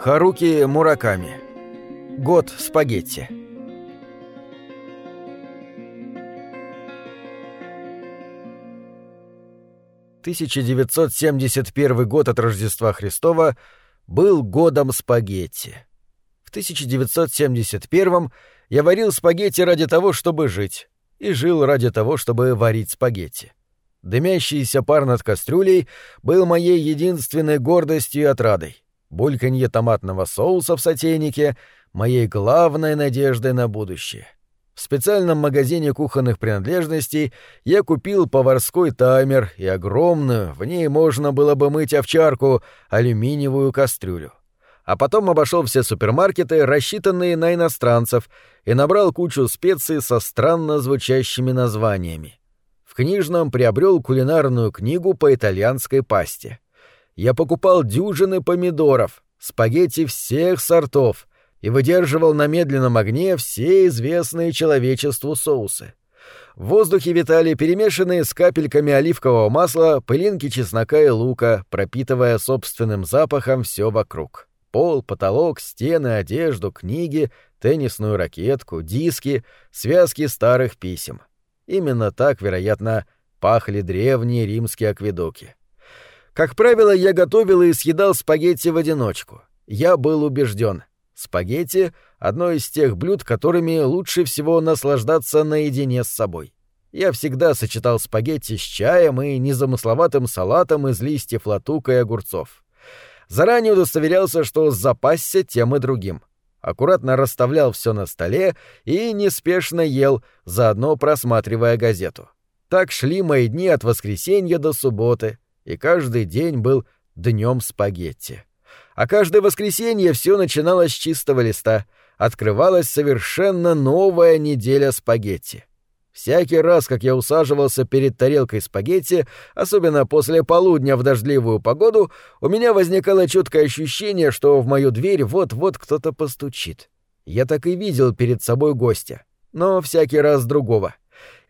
Харуки Мураками. Год спагетти. «1971 год от Рождества Христова был годом спагетти. В 1971 я варил спагетти ради того, чтобы жить, и жил ради того, чтобы варить спагетти. Дымящийся пар над кастрюлей был моей единственной гордостью и отрадой. Бульканье томатного соуса в сотейнике — моей главной надеждой на будущее. В специальном магазине кухонных принадлежностей я купил поварской таймер и огромную, в ней можно было бы мыть овчарку, алюминиевую кастрюлю. А потом обошел все супермаркеты, рассчитанные на иностранцев, и набрал кучу специй со странно звучащими названиями. В книжном приобрел кулинарную книгу по итальянской пасте. Я покупал дюжины помидоров, спагетти всех сортов — и выдерживал на медленном огне все известные человечеству соусы. В воздухе витали перемешанные с капельками оливкового масла пылинки чеснока и лука, пропитывая собственным запахом все вокруг. Пол, потолок, стены, одежду, книги, теннисную ракетку, диски, связки старых писем. Именно так, вероятно, пахли древние римские акведоки. Как правило, я готовил и съедал спагетти в одиночку. Я был убежден, Спагетти — одно из тех блюд, которыми лучше всего наслаждаться наедине с собой. Я всегда сочетал спагетти с чаем и незамысловатым салатом из листьев латука и огурцов. Заранее удостоверялся, что запасся тем и другим. Аккуратно расставлял все на столе и неспешно ел, заодно просматривая газету. Так шли мои дни от воскресенья до субботы, и каждый день был днем спагетти а каждое воскресенье все начиналось с чистого листа, открывалась совершенно новая неделя спагетти. Всякий раз, как я усаживался перед тарелкой спагетти, особенно после полудня в дождливую погоду, у меня возникало четкое ощущение, что в мою дверь вот-вот кто-то постучит. Я так и видел перед собой гостя, но всякий раз другого.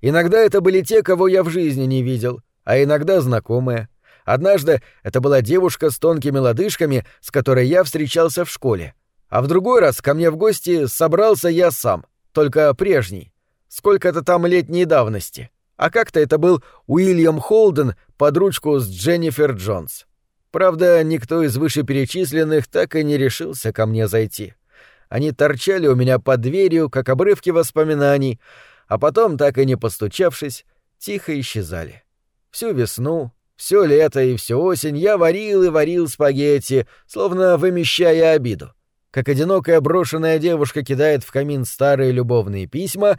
Иногда это были те, кого я в жизни не видел, а иногда знакомые, Однажды это была девушка с тонкими лодыжками, с которой я встречался в школе. А в другой раз ко мне в гости собрался я сам, только прежний. Сколько-то там летней давности. А как-то это был Уильям Холден под ручку с Дженнифер Джонс. Правда, никто из вышеперечисленных так и не решился ко мне зайти. Они торчали у меня под дверью, как обрывки воспоминаний, а потом, так и не постучавшись, тихо исчезали. Всю весну, все лето и всю осень я варил и варил спагетти, словно вымещая обиду. Как одинокая брошенная девушка кидает в камин старые любовные письма,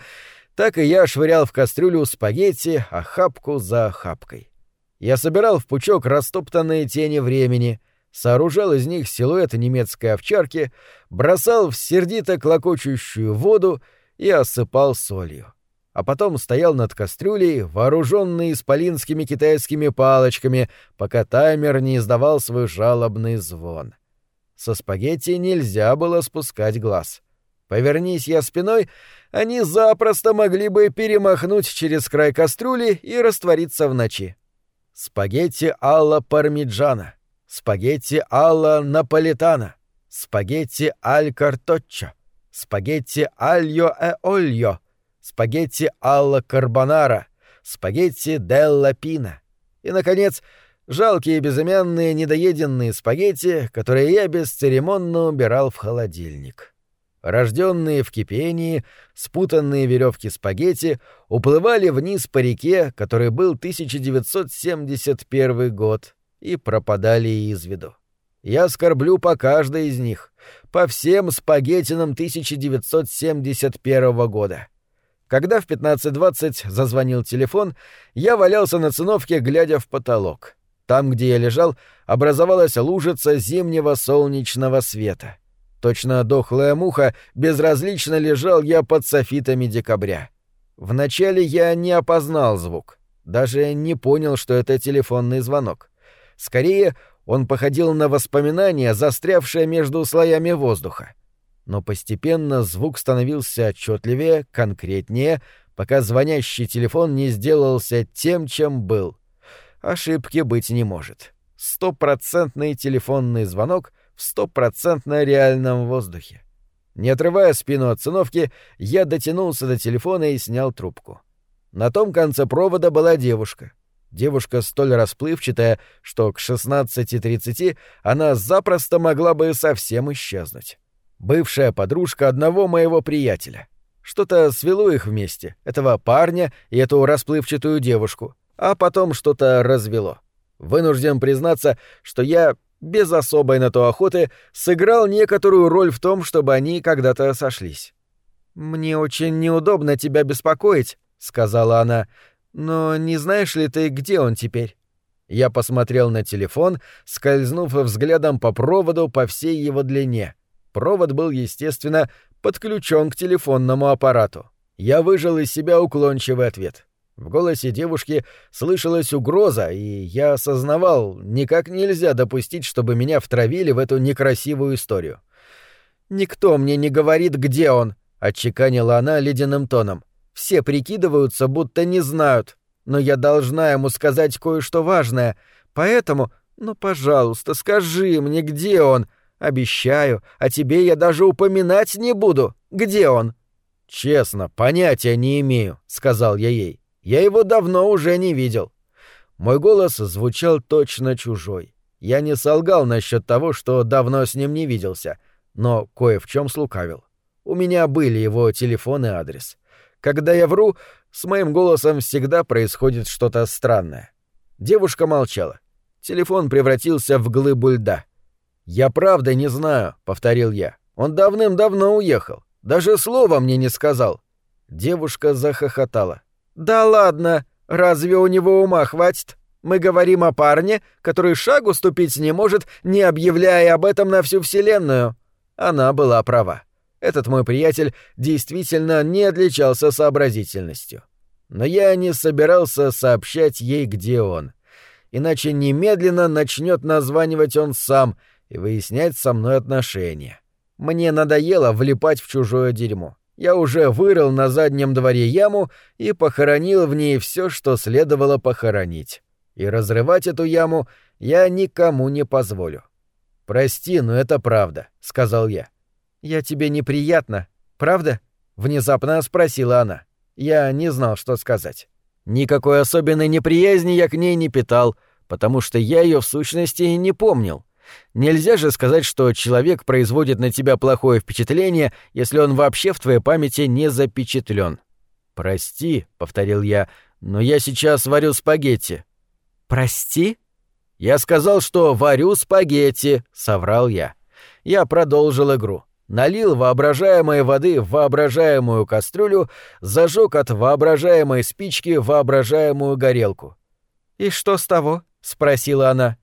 так и я швырял в кастрюлю спагетти охапку за охапкой. Я собирал в пучок растоптанные тени времени, сооружал из них силуэт немецкой овчарки, бросал в сердито клокочущую воду и осыпал солью а потом стоял над кастрюлей, вооруженный исполинскими китайскими палочками, пока таймер не издавал свой жалобный звон. Со спагетти нельзя было спускать глаз. Повернись я спиной, они запросто могли бы перемахнуть через край кастрюли и раствориться в ночи. Спагетти алла пармиджана, спагетти алла наполитана, спагетти аль карточчо, спагетти альо э ольо, спагетти алла карбонара, спагетти делла пина. И, наконец, жалкие безымянные недоеденные спагетти, которые я бесцеремонно убирал в холодильник. Рожденные в кипении, спутанные веревки спагетти уплывали вниз по реке, который был 1971 год, и пропадали из виду. Я скорблю по каждой из них, по всем спагеттинам 1971 года. Когда в 15.20 зазвонил телефон, я валялся на циновке, глядя в потолок. Там, где я лежал, образовалась лужица зимнего солнечного света. Точно дохлая муха, безразлично лежал я под софитами декабря. Вначале я не опознал звук, даже не понял, что это телефонный звонок. Скорее, он походил на воспоминание, застрявшее между слоями воздуха но постепенно звук становился отчетливее, конкретнее, пока звонящий телефон не сделался тем, чем был. Ошибки быть не может. Стопроцентный телефонный звонок, в стопроцентно реальном воздухе. Не отрывая спину от циновки, я дотянулся до телефона и снял трубку. На том конце провода была девушка. Девушка столь расплывчатая, что к 16.30 она запросто могла бы совсем исчезнуть. Бывшая подружка одного моего приятеля. Что-то свело их вместе, этого парня и эту расплывчатую девушку, а потом что-то развело. Вынужден признаться, что я без особой на то охоты сыграл некоторую роль в том, чтобы они когда-то сошлись. «Мне очень неудобно тебя беспокоить», — сказала она, — «но не знаешь ли ты, где он теперь?» Я посмотрел на телефон, скользнув взглядом по проводу по всей его длине. Провод был, естественно, подключен к телефонному аппарату. Я выжил из себя уклончивый ответ. В голосе девушки слышалась угроза, и я осознавал, никак нельзя допустить, чтобы меня втравили в эту некрасивую историю. «Никто мне не говорит, где он», — отчеканила она ледяным тоном. «Все прикидываются, будто не знают. Но я должна ему сказать кое-что важное. Поэтому, ну, пожалуйста, скажи мне, где он. Обещаю, о тебе я даже упоминать не буду. Где он?» «Честно, понятия не имею», — сказал я ей. Я его давно уже не видел. Мой голос звучал точно чужой. Я не солгал насчет того, что давно с ним не виделся, но кое в чем слукавил. У меня были его телефон и адрес. Когда я вру, с моим голосом всегда происходит что-то странное. Девушка молчала. Телефон превратился в глыбу льда. «Я правда не знаю», — повторил я. «Он давным-давно уехал. Даже слова мне не сказал». Девушка захохотала. «Да ладно! Разве у него ума хватит? Мы говорим о парне, который шагу ступить не может, не объявляя об этом на всю Вселенную». Она была права. Этот мой приятель действительно не отличался сообразительностью. Но я не собирался сообщать ей, где он. Иначе немедленно начнет названивать он сам и выяснять со мной отношения. Мне надоело влипать в чужое дерьмо я уже вырыл на заднем дворе яму и похоронил в ней все, что следовало похоронить. И разрывать эту яму я никому не позволю. «Прости, но это правда», — сказал я. «Я тебе неприятно, правда?» — внезапно спросила она. Я не знал, что сказать. Никакой особенной неприязни я к ней не питал, потому что я ее в сущности не помнил. Нельзя же сказать, что человек производит на тебя плохое впечатление, если он вообще в твоей памяти не запечатлен. «Прости», — повторил я, — «но я сейчас варю спагетти». «Прости?» «Я сказал, что варю спагетти», — соврал я. Я продолжил игру. Налил воображаемой воды в воображаемую кастрюлю, зажег от воображаемой спички воображаемую горелку. «И что с того?» — спросила она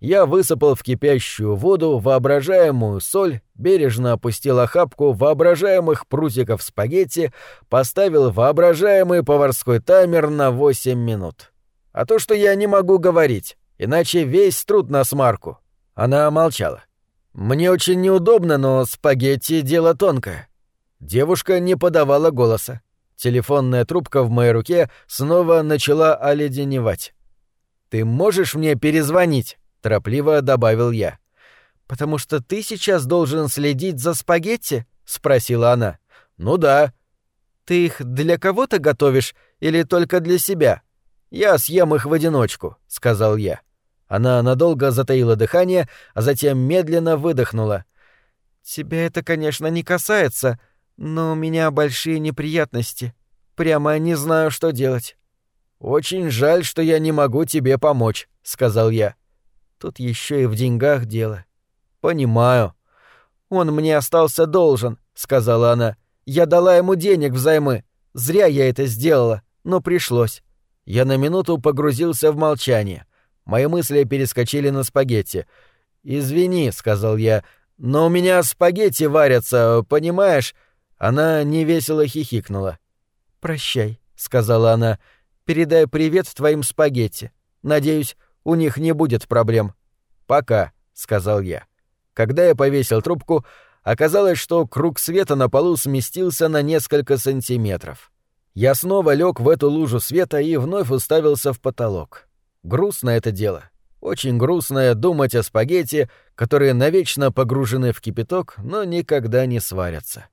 я высыпал в кипящую воду воображаемую соль, бережно опустил охапку воображаемых прутиков спагетти, поставил воображаемый поварской таймер на 8 минут. А то, что я не могу говорить, иначе весь труд на смарку. Она молчала. «Мне очень неудобно, но спагетти — дело тонкое». Девушка не подавала голоса. Телефонная трубка в моей руке снова начала оледеневать. «Ты можешь мне перезвонить?» Торопливо добавил я. «Потому что ты сейчас должен следить за спагетти?» — спросила она. «Ну да». «Ты их для кого-то готовишь или только для себя?» «Я съем их в одиночку», — сказал я. Она надолго затаила дыхание, а затем медленно выдохнула. «Тебя это, конечно, не касается, но у меня большие неприятности. Прямо не знаю, что делать». «Очень жаль, что я не могу тебе помочь», — сказал я. Тут еще и в деньгах дело. Понимаю. Он мне остался должен, сказала она. Я дала ему денег взаймы. Зря я это сделала, но пришлось. Я на минуту погрузился в молчание. Мои мысли перескочили на спагетти. «Извини», — сказал я, — «но у меня спагетти варятся, понимаешь?» Она невесело хихикнула. «Прощай», — сказала она, — «передай привет твоим спагетти. Надеюсь, у них не будет проблем. Пока, сказал я. Когда я повесил трубку, оказалось, что круг света на полу сместился на несколько сантиметров. Я снова лег в эту лужу света и вновь уставился в потолок. Грустно это дело. Очень грустное думать о спагетти, которые навечно погружены в кипяток, но никогда не сварятся.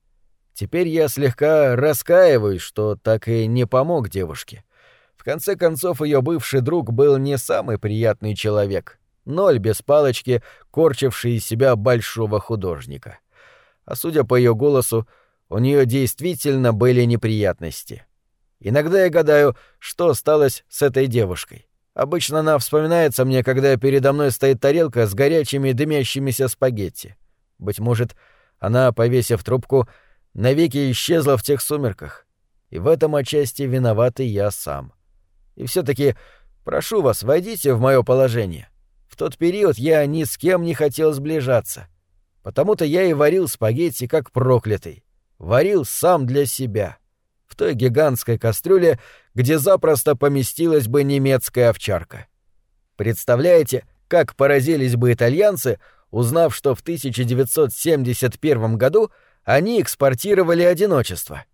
Теперь я слегка раскаиваюсь, что так и не помог девушке. В конце концов, ее бывший друг был не самый приятный человек. Ноль без палочки, корчивший из себя большого художника. А судя по ее голосу, у нее действительно были неприятности. Иногда я гадаю, что осталось с этой девушкой. Обычно она вспоминается мне, когда передо мной стоит тарелка с горячими дымящимися спагетти. Быть может, она, повесив трубку, навеки исчезла в тех сумерках. И в этом отчасти виноватый я сам. И все таки прошу вас, войдите в мое положение. В тот период я ни с кем не хотел сближаться. Потому-то я и варил спагетти как проклятый. Варил сам для себя. В той гигантской кастрюле, где запросто поместилась бы немецкая овчарка. Представляете, как поразились бы итальянцы, узнав, что в 1971 году они экспортировали одиночество —